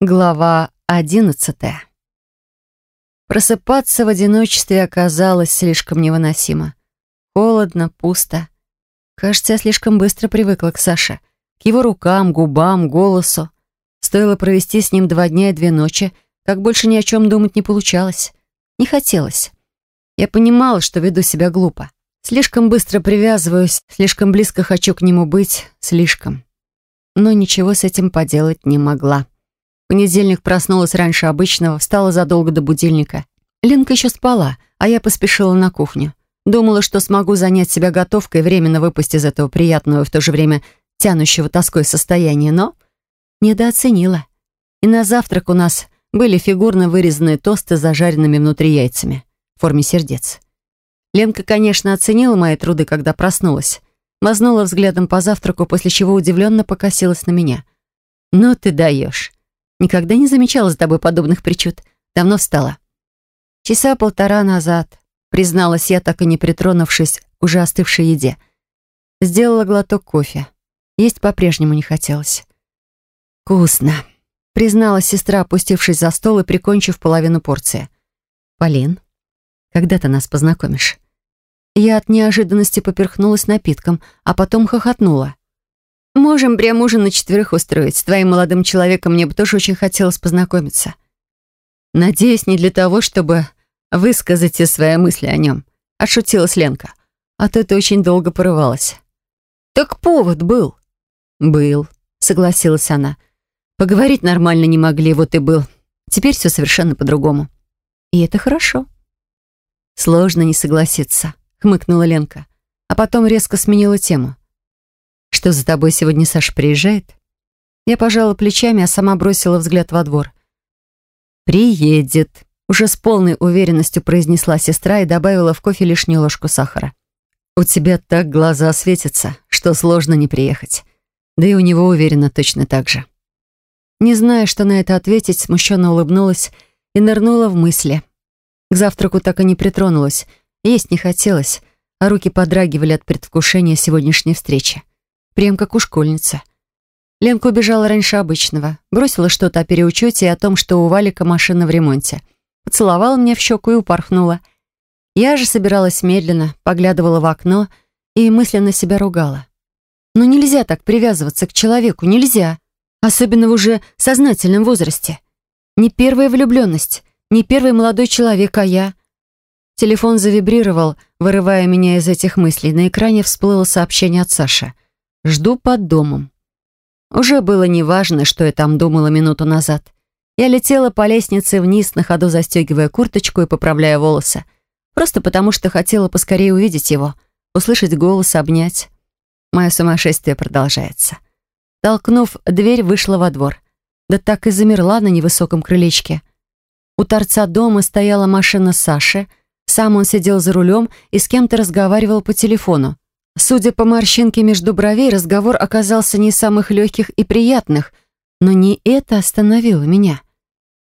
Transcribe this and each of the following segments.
Глава одиннадцатая. Просыпаться в одиночестве оказалось слишком невыносимо. Холодно, пусто. Кажется, я слишком быстро привыкла к Саше. К его рукам, губам, голосу. Стоило провести с ним два дня и две ночи, как больше ни о чем думать не получалось. Не хотелось. Я понимала, что веду себя глупо. Слишком быстро привязываюсь, слишком близко хочу к нему быть, слишком. Но ничего с этим поделать не могла понедельник проснулась раньше обычного, встала задолго до будильника. Ленка еще спала, а я поспешила на кухню. Думала, что смогу занять себя готовкой, временно выпасть из этого приятного и в то же время тянущего тоской состояния, но недооценила. И на завтрак у нас были фигурно вырезанные тосты с зажаренными внутри яйцами в форме сердец. Ленка, конечно, оценила мои труды, когда проснулась. Мазнула взглядом по завтраку, после чего удивленно покосилась на меня. «Ну ты даешь!» Никогда не замечала за тобой подобных причуд. Давно встала. Часа полтора назад, призналась я, так и не притронувшись к уже остывшей еде. Сделала глоток кофе. Есть по-прежнему не хотелось. «Вкусно», — призналась сестра, опустившись за стол и прикончив половину порции. «Полин, когда ты нас познакомишь?» Я от неожиданности поперхнулась напитком, а потом хохотнула. Можем прям ужин на четверых устроить. С твоим молодым человеком мне бы тоже очень хотелось познакомиться. Надеюсь, не для того, чтобы высказать все свои мысли о нем. Отшутилась Ленка. А то это очень долго порывалось. Так повод был. Был, согласилась она. Поговорить нормально не могли, вот и был. Теперь все совершенно по-другому. И это хорошо. Сложно не согласиться, хмыкнула Ленка. А потом резко сменила тему. «Что за тобой сегодня Саша приезжает?» Я пожала плечами, а сама бросила взгляд во двор. «Приедет», — уже с полной уверенностью произнесла сестра и добавила в кофе лишнюю ложку сахара. «У тебя так глаза светятся, что сложно не приехать. Да и у него, уверена, точно так же». Не зная, что на это ответить, смущенно улыбнулась и нырнула в мысли. К завтраку так и не притронулась, есть не хотелось, а руки подрагивали от предвкушения сегодняшней встречи прям как у школьницы. Ленка убежала раньше обычного, бросила что-то о переучете и о том, что у Валика машина в ремонте. Поцеловала меня в щеку и упорхнула. Я же собиралась медленно, поглядывала в окно и мысленно себя ругала. Но нельзя так привязываться к человеку, нельзя. Особенно в уже сознательном возрасте. Не первая влюбленность, не первый молодой человек, а я. Телефон завибрировал, вырывая меня из этих мыслей. На экране всплыло сообщение от Саши. Жду под домом. Уже было неважно, что я там думала минуту назад. Я летела по лестнице вниз, на ходу застегивая курточку и поправляя волосы. Просто потому, что хотела поскорее увидеть его, услышать голос, обнять. Мое сумасшествие продолжается. Толкнув дверь, вышла во двор. Да так и замерла на невысоком крылечке. У торца дома стояла машина Саши. Сам он сидел за рулем и с кем-то разговаривал по телефону. Судя по морщинке между бровей, разговор оказался не из самых легких и приятных, но не это остановило меня.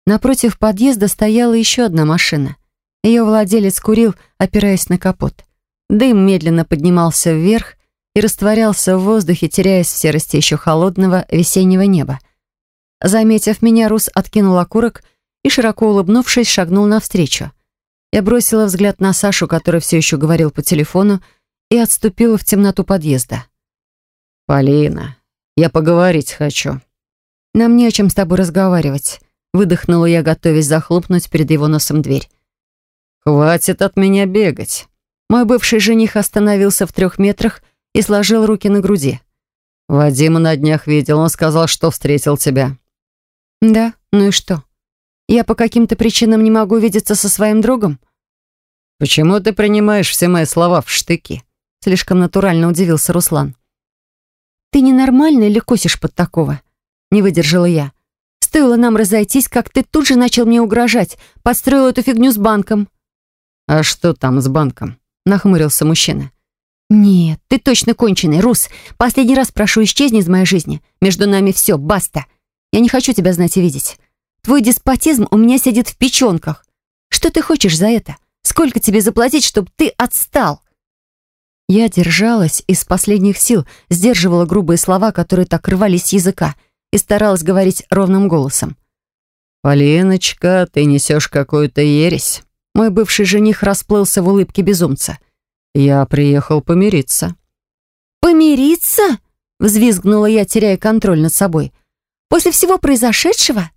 Напротив подъезда стояла еще одна машина. Ее владелец курил, опираясь на капот. Дым медленно поднимался вверх и растворялся в воздухе, теряясь в серости еще холодного весеннего неба. Заметив меня, Рус откинул окурок и, широко улыбнувшись, шагнул навстречу. Я бросила взгляд на Сашу, который все еще говорил по телефону, и отступила в темноту подъезда. «Полина, я поговорить хочу». «Нам не о чем с тобой разговаривать», — выдохнула я, готовясь захлопнуть перед его носом дверь. «Хватит от меня бегать». Мой бывший жених остановился в трех метрах и сложил руки на груди. «Вадима на днях видел, он сказал, что встретил тебя». «Да, ну и что? Я по каким-то причинам не могу видеться со своим другом?» «Почему ты принимаешь все мои слова в штыки?» Слишком натурально удивился Руслан. «Ты ненормальный или косишь под такого?» Не выдержала я. «Стоило нам разойтись, как ты тут же начал мне угрожать, подстроил эту фигню с банком». «А что там с банком?» Нахмурился мужчина. «Нет, ты точно конченый, Рус. Последний раз прошу, исчезни из моей жизни. Между нами все, баста. Я не хочу тебя знать и видеть. Твой деспотизм у меня сидит в печенках. Что ты хочешь за это? Сколько тебе заплатить, чтобы ты отстал?» Я держалась из последних сил, сдерживала грубые слова, которые так рвались с языка, и старалась говорить ровным голосом. «Полиночка, ты несешь какую-то ересь». Мой бывший жених расплылся в улыбке безумца. «Я приехал помириться». «Помириться?» — взвизгнула я, теряя контроль над собой. «После всего произошедшего?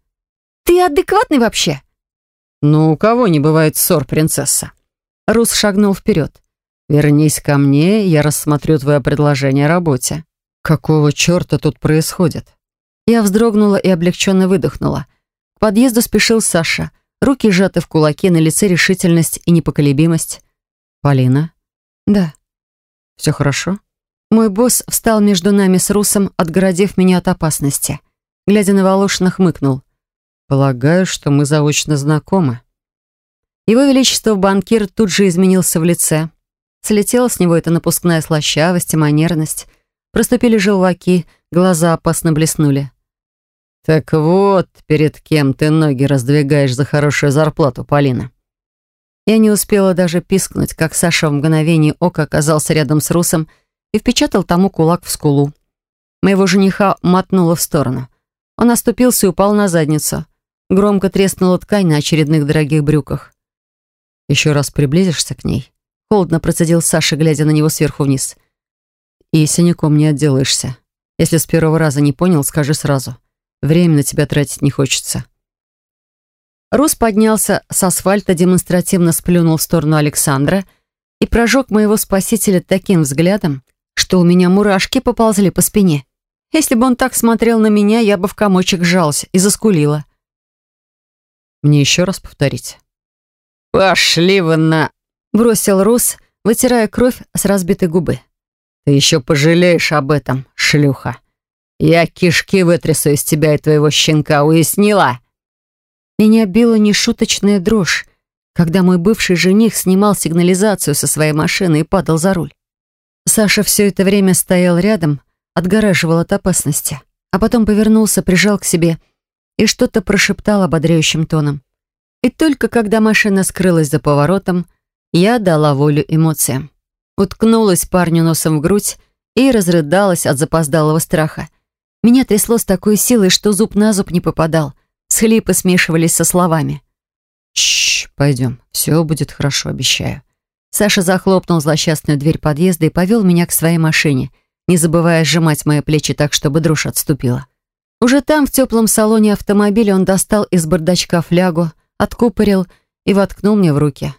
Ты адекватный вообще?» «Ну, у кого не бывает ссор, принцесса?» Рус шагнул вперед. «Вернись ко мне, я рассмотрю твое предложение о работе». «Какого черта тут происходит?» Я вздрогнула и облегченно выдохнула. К подъезду спешил Саша. Руки сжаты в кулаки, на лице решительность и непоколебимость. «Полина?» «Да». «Все хорошо?» Мой босс встал между нами с Русом, отгородив меня от опасности. Глядя на Волошина, хмыкнул. «Полагаю, что мы заочно знакомы». Его Величество банкир тут же изменился в лице. Слетела с него эта напускная слащавость и манерность. Проступили желваки, глаза опасно блеснули. «Так вот, перед кем ты ноги раздвигаешь за хорошую зарплату, Полина?» Я не успела даже пискнуть, как Саша в мгновение ока оказался рядом с Русом и впечатал тому кулак в скулу. Моего жениха мотнуло в сторону. Он оступился и упал на задницу. Громко треснула ткань на очередных дорогих брюках. «Еще раз приблизишься к ней?» Холодно процедил Саша, глядя на него сверху вниз. «И синяком не отделаешься. Если с первого раза не понял, скажи сразу. Время на тебя тратить не хочется». Рус поднялся с асфальта, демонстративно сплюнул в сторону Александра и прожег моего спасителя таким взглядом, что у меня мурашки поползли по спине. Если бы он так смотрел на меня, я бы в комочек сжалась и заскулила. Мне еще раз повторить. «Пошли вы на...» — бросил Рус, вытирая кровь с разбитой губы. «Ты еще пожалеешь об этом, шлюха. Я кишки вытрясу из тебя и твоего щенка, уяснила?» Меня била нешуточная дрожь, когда мой бывший жених снимал сигнализацию со своей машины и падал за руль. Саша все это время стоял рядом, отгораживал от опасности, а потом повернулся, прижал к себе и что-то прошептал ободряющим тоном. И только когда машина скрылась за поворотом, я дала волю эмоциям. Уткнулась парню носом в грудь и разрыдалась от запоздалого страха. Меня трясло с такой силой, что зуб на зуб не попадал. Схлипы смешивались со словами. «Чш, пойдем, все будет хорошо, обещаю». Саша захлопнул злосчастную дверь подъезда и повел меня к своей машине, не забывая сжимать мои плечи так, чтобы дрожь отступила. Уже там, в теплом салоне автомобиля, он достал из бардачка флягу, откупорил и воткнул мне в руки.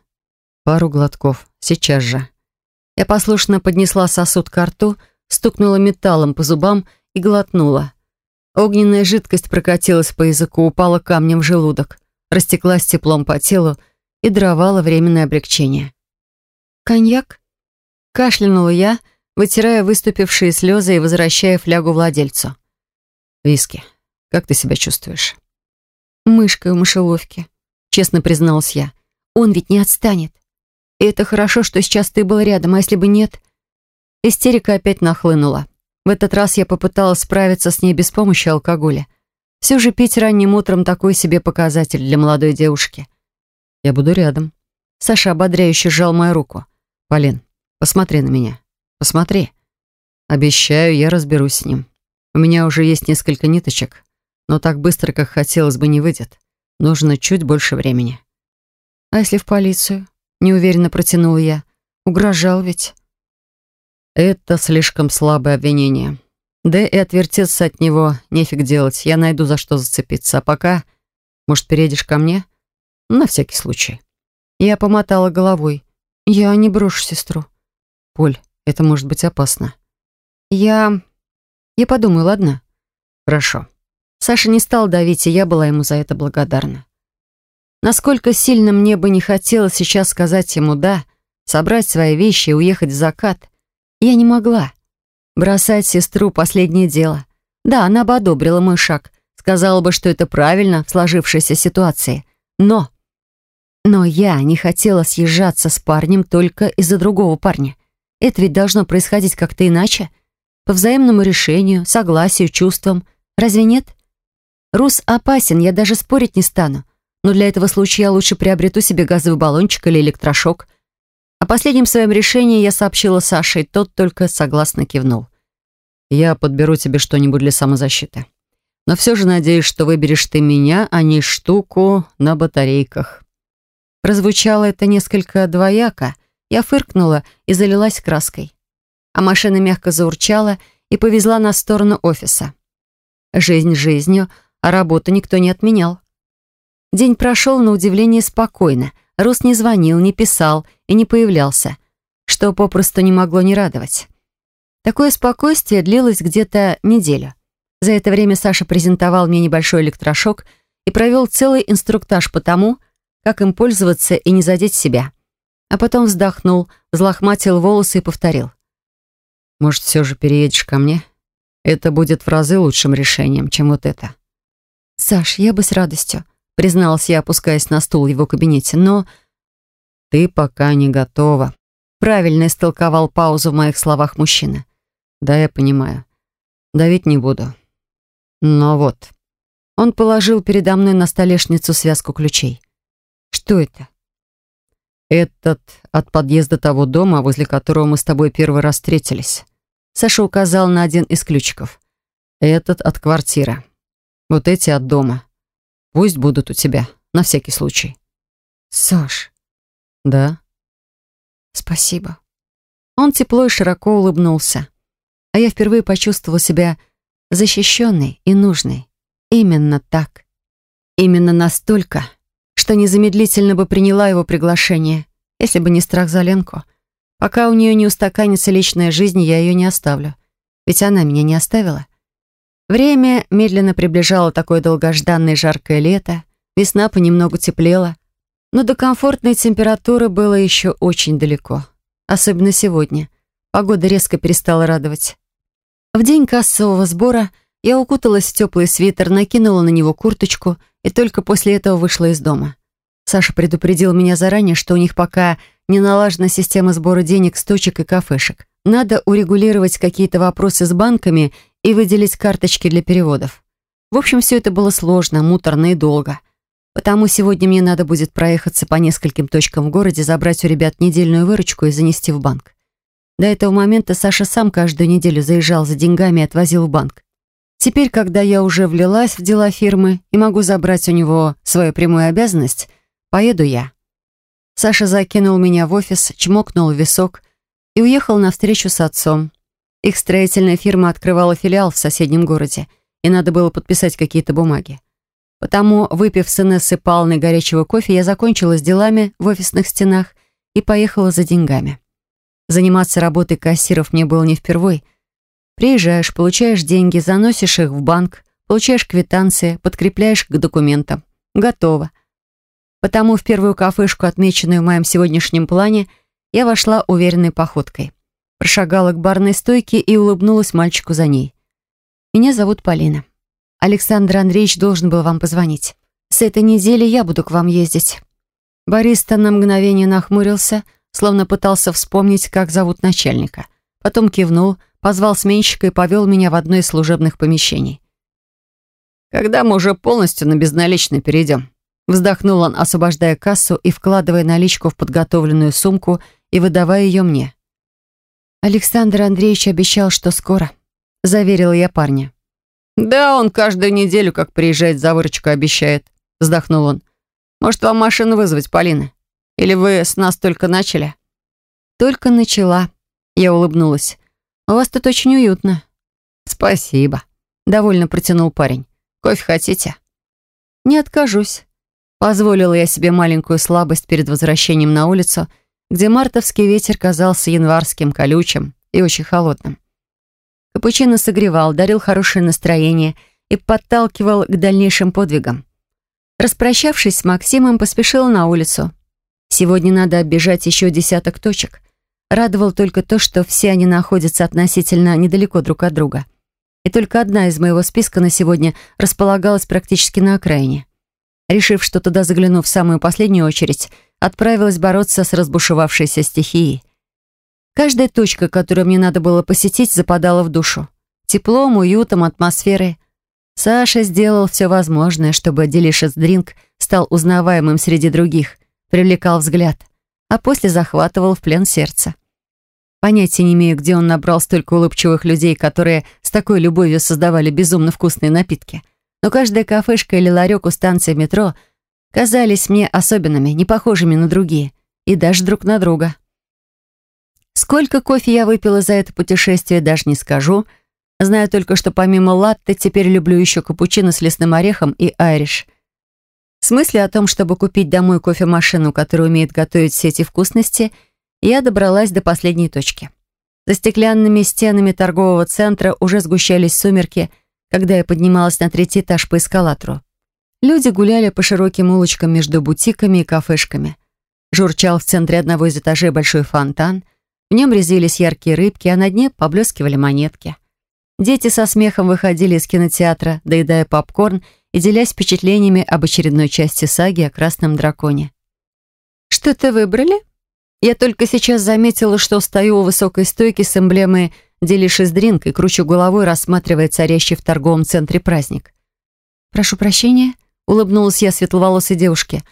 Пару глотков, сейчас же. Я послушно поднесла сосуд к рту, стукнула металлом по зубам и глотнула. Огненная жидкость прокатилась по языку, упала камнем в желудок, растеклась теплом по телу и даровала временное облегчение. «Коньяк?» Кашлянула я, вытирая выступившие слезы и возвращая флягу владельцу. «Виски, как ты себя чувствуешь?» «Мышкой в мышеловке», — честно призналась я. «Он ведь не отстанет. И это хорошо, что сейчас ты был рядом, а если бы нет...» Истерика опять нахлынула. В этот раз я попыталась справиться с ней без помощи алкоголя. Все же пить ранним утром такой себе показатель для молодой девушки. «Я буду рядом». Саша ободряюще сжал мою руку. «Полин, посмотри на меня. Посмотри. Обещаю, я разберусь с ним. У меня уже есть несколько ниточек, но так быстро, как хотелось бы, не выйдет. Нужно чуть больше времени. А если в полицию? Неуверенно протянула я. Угрожал ведь. Это слишком слабое обвинение. Да и отвертеться от него нефиг делать. Я найду за что зацепиться. А пока, может, перейдешь ко мне? На всякий случай. Я помотала головой. Я не брошу сестру. Поль, это может быть опасно. Я... Я подумаю, ладно? Хорошо. Саша не стал давить, и я была ему за это благодарна. Насколько сильно мне бы не хотелось сейчас сказать ему «да», собрать свои вещи и уехать в закат, я не могла. Бросать сестру — последнее дело. Да, она бы одобрила мой шаг, сказала бы, что это правильно в сложившейся ситуации. Но... Но я не хотела съезжаться с парнем только из-за другого парня. Это ведь должно происходить как-то иначе. По взаимному решению, согласию, чувствам. Разве нет? Рус опасен, я даже спорить не стану. Но для этого случая лучше приобрету себе газовый баллончик или электрошок. О последнем своем решении я сообщила Саше, и тот только согласно кивнул. «Я подберу тебе что-нибудь для самозащиты. Но все же надеюсь, что выберешь ты меня, а не штуку на батарейках». Прозвучало это несколько двояко. Я фыркнула и залилась краской. А машина мягко заурчала и повезла на сторону офиса. Жизнь жизнью, а работу никто не отменял. День прошел на удивление спокойно. Рус не звонил, не писал и не появлялся, что попросту не могло не радовать. Такое спокойствие длилось где-то неделю. За это время Саша презентовал мне небольшой электрошок и провел целый инструктаж по тому, как им пользоваться и не задеть себя. А потом вздохнул, взлохматил волосы и повторил. «Может, все же переедешь ко мне? Это будет в разы лучшим решением, чем вот это». «Саш, я бы с радостью», призналась я, опускаясь на стул в его кабинете, но... «Ты пока не готова», — правильно истолковал паузу в моих словах мужчина. «Да, я понимаю. Давить не буду. Но вот...» Он положил передо мной на столешницу связку ключей. «Что это?» «Этот от подъезда того дома, возле которого мы с тобой первый раз встретились». Саша указал на один из ключиков. «Этот от квартиры. Вот эти от дома. Пусть будут у тебя, на всякий случай». «Саш». «Да?» «Спасибо». Он тепло и широко улыбнулся. А я впервые почувствовала себя защищенной и нужной. Именно так. Именно настолько, что незамедлительно бы приняла его приглашение, если бы не страх за Ленку. Пока у нее не устаканится личная жизнь, я ее не оставлю. Ведь она меня не оставила. Время медленно приближало такое долгожданное жаркое лето, весна понемногу теплела, но до комфортной температуры было еще очень далеко. Особенно сегодня. Погода резко перестала радовать. В день кассового сбора я укуталась в теплый свитер, накинула на него курточку и только после этого вышла из дома. Саша предупредил меня заранее, что у них пока не налажена система сбора денег с точек и кафешек. Надо урегулировать какие-то вопросы с банками и выделить карточки для переводов. В общем, все это было сложно, муторно и долго. Потому сегодня мне надо будет проехаться по нескольким точкам в городе, забрать у ребят недельную выручку и занести в банк. До этого момента Саша сам каждую неделю заезжал за деньгами и отвозил в банк. Теперь, когда я уже влилась в дела фирмы и могу забрать у него свою прямую обязанность, поеду я. Саша закинул меня в офис, чмокнул в висок и уехал на встречу с отцом. Их строительная фирма открывала филиал в соседнем городе, и надо было подписать какие-то бумаги. Потому, выпив с Инессой Павловной горячего кофе, я закончила с делами в офисных стенах и поехала за деньгами. Заниматься работой кассиров мне было не впервой. Приезжаешь, получаешь деньги, заносишь их в банк, получаешь квитанции, подкрепляешь к документам. Готово. Потому в первую кафешку, отмеченную в моем сегодняшнем плане, я вошла уверенной походкой. Прошагала к барной стойке и улыбнулась мальчику за ней. «Меня зовут Полина. Александр Андреевич должен был вам позвонить. С этой недели я буду к вам ездить». Бориста на мгновение нахмурился — словно пытался вспомнить, как зовут начальника. Потом кивнул, позвал сменщика и повел меня в одно из служебных помещений. «Когда мы уже полностью на безналичный перейдем?» Вздохнул он, освобождая кассу и вкладывая наличку в подготовленную сумку и выдавая ее мне. «Александр Андреевич обещал, что скоро», — заверила я парня. «Да, он каждую неделю, как приезжает за выручку, обещает», — вздохнул он. «Может, вам машину вызвать, Полина? Или вы с нас только начали?» «Только начала», — я улыбнулась. «У вас тут очень уютно». «Спасибо», — довольно протянул парень. «Кофе хотите?» «Не откажусь». Позволила я себе маленькую слабость перед возвращением на улицу, где мартовский ветер казался январским, колючим и очень холодным. Капучино согревал, дарил хорошее настроение и подталкивал к дальнейшим подвигам. Распрощавшись с Максимом, поспешила на улицу. Сегодня надо оббежать еще десяток точек. Радовал только то, что все они находятся относительно недалеко друг от друга. И только одна из моего списка на сегодня располагалась практически на окраине. Решив, что туда загляну в самую последнюю очередь, отправилась бороться с разбушевавшейся стихией. Каждая точка, которую мне надо было посетить, западала в душу. Теплом, уютом, атмосферой. Саша сделал все возможное, чтобы Delicious Drink стал узнаваемым среди других — привлекал взгляд, а после захватывал в плен сердце. Понятия не имею, где он набрал столько улыбчивых людей, которые с такой любовью создавали безумно вкусные напитки. но каждая кафешка или ларек у станции метро казались мне особенными, не похожими на другие, и даже друг на друга. Сколько кофе я выпила за это путешествие, даже не скажу. Знаю только, что помимо латте теперь люблю еще капучино с лесным орехом и айриш. С мыслью о том, чтобы купить домой кофемашину, которая умеет готовить все эти вкусности, я добралась до последней точки. За стеклянными стенами торгового центра уже сгущались сумерки, когда я поднималась на третий этаж по эскалатору. Люди гуляли по широким улочкам между бутиками и кафешками. Журчал в центре одного из этажей большой фонтан — в нем резвились яркие рыбки, а на дне поблескивали монетки. Дети со смехом выходили из кинотеатра, доедая попкорн и делясь впечатлениями об очередной части саги о красном драконе. «Что-то выбрали?» Я только сейчас заметила, что стою у высокой стойки с эмблемой «Делишь дринк» и кручу головой, рассматривая царящий в торговом центре праздник. «Прошу прощения», — улыбнулась я светловолосой девушке.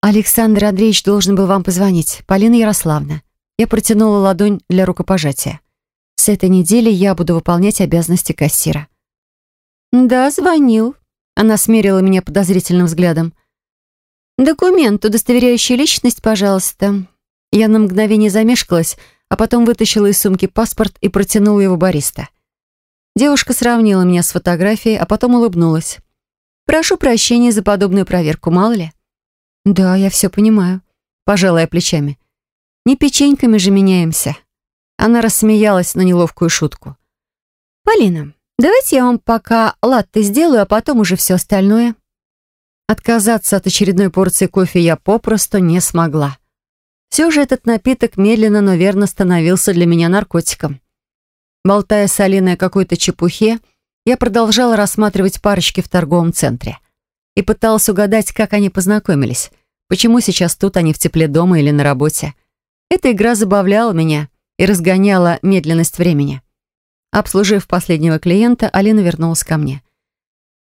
«Александр Андреевич должен был вам позвонить. Полина Ярославна». Я протянула ладонь для рукопожатия. С этой недели я буду выполнять обязанности кассира. «Да, звонил». Она смерила меня подозрительным взглядом. «Документ, удостоверяющий личность, пожалуйста». Я на мгновение замешкалась, а потом вытащила из сумки паспорт и протянула его бариста. Девушка сравнила меня с фотографией, а потом улыбнулась. «Прошу прощения за подобную проверку, мало ли». «Да, я все понимаю», — пожалая плечами. Не печеньками же меняемся. Она рассмеялась на неловкую шутку. «Полина, давайте я вам пока латте сделаю, а потом уже все остальное». Отказаться от очередной порции кофе я попросту не смогла. Все же этот напиток медленно, но верно становился для меня наркотиком. Болтая с Алиной о какой-то чепухе, я продолжала рассматривать парочки в торговом центре и пыталась угадать, как они познакомились, почему сейчас тут они в тепле дома или на работе. Эта игра забавляла меня и разгоняла медленность времени. Обслужив последнего клиента, Алина вернулась ко мне.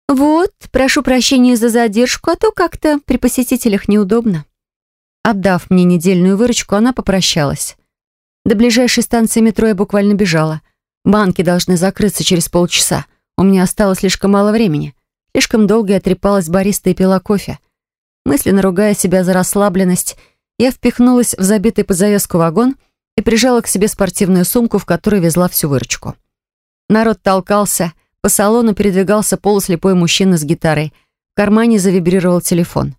«Вот, прошу прощения за задержку, а то как-то при посетителях неудобно». Отдав мне недельную выручку, она попрощалась. До ближайшей станции метро я буквально бежала. Банки должны закрыться через полчаса. У меня осталось слишком мало времени. Слишком долго я трепалась бариста и пила кофе. Мысленно ругая себя за расслабленность, я впихнулась в забитый под завеску вагон и прижала к себе спортивную сумку, в которой везла всю выручку. Народ толкался, по салону передвигался полуслепой мужчина с гитарой. В кармане завибрировал телефон.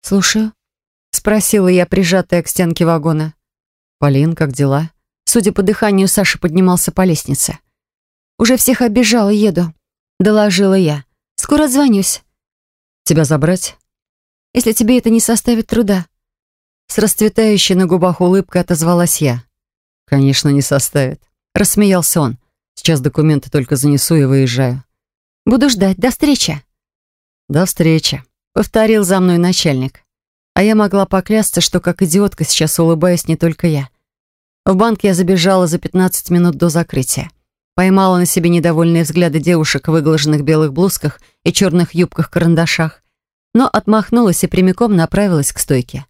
«Слушаю», — спросила я, прижатая к стенке вагона. «Полин, как дела?» Судя по дыханию, Саша поднимался по лестнице. «Уже всех обижала, еду», — доложила я. «Скоро отзвонюсь». «Тебя забрать?» «Если тебе это не составит труда», с расцветающей на губах улыбкой отозвалась я. «Конечно, не составит». Рассмеялся он. «Сейчас документы только занесу и выезжаю». «Буду ждать. До встречи». «До встречи», — повторил за мной начальник. А я могла поклясться, что как идиотка сейчас улыбаюсь не только я. В банк я забежала за 15 минут до закрытия. Поймала на себе недовольные взгляды девушек в выглаженных белых блузках и черных юбках-карандашах, но отмахнулась и прямиком направилась к стойке.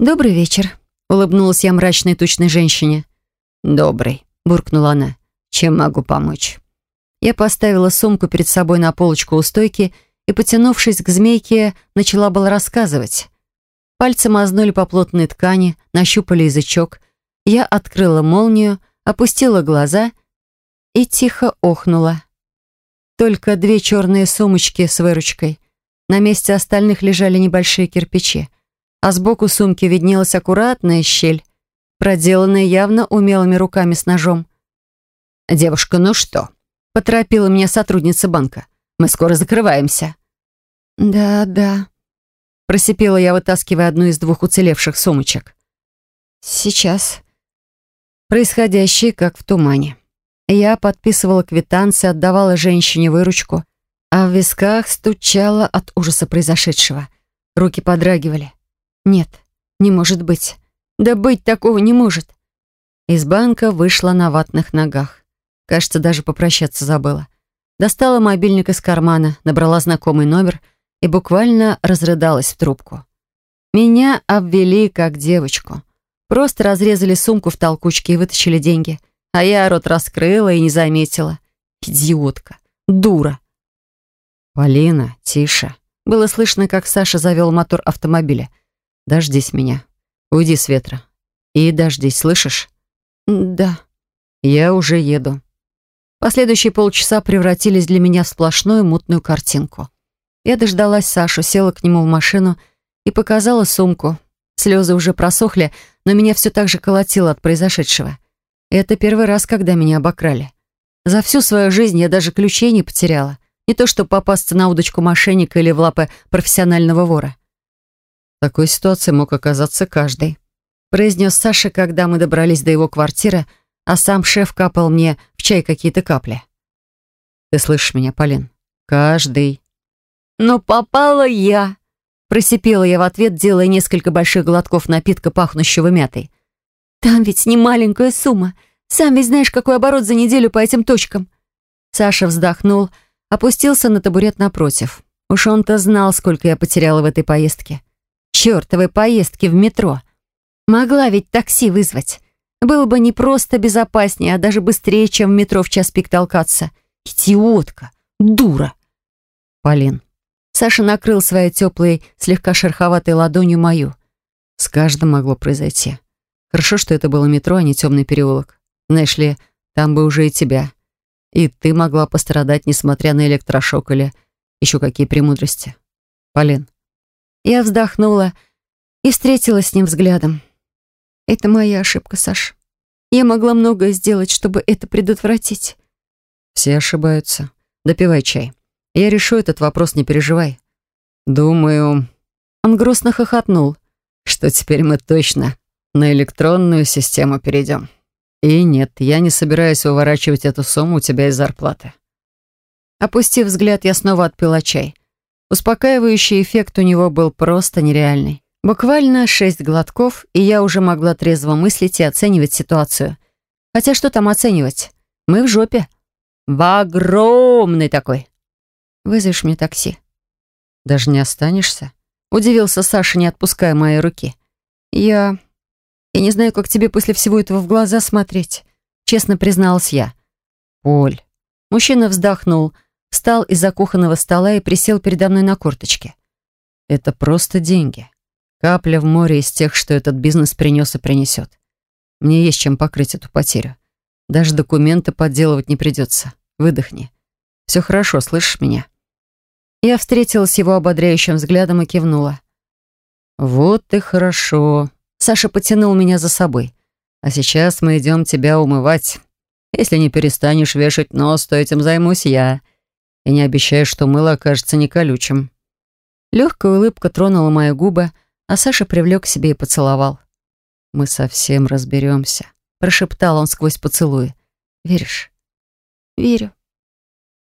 «Добрый вечер», — улыбнулась я мрачной тучной женщине. «Добрый», — буркнула она. «Чем могу помочь?» Я поставила сумку перед собой на полочку у стойки и, потянувшись к змейке, начала было рассказывать. Пальцы мазнули по плотной ткани, нащупали язычок. Я открыла молнию, опустила глаза и тихо охнула. Только две черные сумочки с выручкой. На месте остальных лежали небольшие кирпичи а сбоку сумки виднелась аккуратная щель, проделанная явно умелыми руками с ножом. «Девушка, ну что?» — поторопила меня сотрудница банка. «Мы скоро закрываемся». «Да, да», — просипела я, вытаскивая одну из двух уцелевших сумочек. «Сейчас». Происходящее как в тумане. Я подписывала квитанции, отдавала женщине выручку, а в висках стучало от ужаса произошедшего. Руки подрагивали. Нет, не может быть. Да быть такого не может. Из банка вышла на ватных ногах. Кажется, даже попрощаться забыла. Достала мобильник из кармана, набрала знакомый номер и буквально разрыдалась в трубку. Меня обвели как девочку. Просто разрезали сумку в толкучке и вытащили деньги. А я рот раскрыла и не заметила. Идиотка. Дура. «Полина, тише». Было слышно, как Саша завел мотор автомобиля. «Дождись меня. Уйди с ветра. И дождись, слышишь?» «Да». «Я уже еду». Последующие полчаса превратились для меня в сплошную мутную картинку. Я дождалась Сашу, села к нему в машину и показала сумку. Слезы уже просохли, но меня все так же колотило от произошедшего. Это первый раз, когда меня обокрали. За всю свою жизнь я даже ключей не потеряла. Не то, чтобы попасться на удочку мошенника или в лапы профессионального вора. В такой ситуации мог оказаться каждый. Произнес Саша, когда мы добрались до его квартиры, а сам шеф капал мне в чай какие-то капли. Ты слышишь меня, Полин? Каждый. Но попала я. Просипела я в ответ, делая несколько больших глотков напитка, пахнущего мятой. Там ведь не маленькая сумма. Сам ведь знаешь, какой оборот за неделю по этим точкам. Саша вздохнул, опустился на табурет напротив. Уж он-то знал, сколько я потеряла в этой поездке. Чёртовой поездки в метро. Могла ведь такси вызвать. Было бы не просто безопаснее, а даже быстрее, чем в метро в час пик толкаться. Идиотка. Дура. Полин. Саша накрыл своей теплой, слегка шероховатой ладонью мою. С каждым могло произойти. Хорошо, что это было метро, а не темный переулок. Знаешь ли, там бы уже и тебя. И ты могла пострадать, несмотря на электрошок или еще какие премудрости. Полин. Я вздохнула и встретилась с ним взглядом. Это моя ошибка, Саш. Я могла многое сделать, чтобы это предотвратить. Все ошибаются. Допивай чай. Я решу этот вопрос, не переживай. Думаю... Он грустно хохотнул. Что теперь мы точно на электронную систему перейдем. И нет, я не собираюсь выворачивать эту сумму у тебя из зарплаты. Опустив взгляд, я снова отпила чай. Успокаивающий эффект у него был просто нереальный. Буквально шесть глотков, и я уже могла трезво мыслить и оценивать ситуацию. Хотя что там оценивать? Мы в жопе. В огромной такой. Вызовешь мне такси? Даже не останешься? Удивился Саша, не отпуская моей руки. Я... Я не знаю, как тебе после всего этого в глаза смотреть. Честно призналась я. Поль. Мужчина вздохнул, встал из-за кухонного стола и присел передо мной на корточке. Это просто деньги. Капля в море из тех, что этот бизнес принес и принесет. Мне есть чем покрыть эту потерю. Даже документы подделывать не придется. Выдохни. Все хорошо, слышишь меня? Я встретилась с его ободряющим взглядом и кивнула. Вот и хорошо. Саша потянул меня за собой. «А сейчас мы идем тебя умывать. Если не перестанешь вешать нос, то этим займусь я. И не обещаю, что мыло окажется не колючим». Легкая улыбка тронула мои губы, а Саша привлек к себе и поцеловал. «Мы совсем разберемся», — прошептал он сквозь поцелуи. «Веришь?» «Верю»,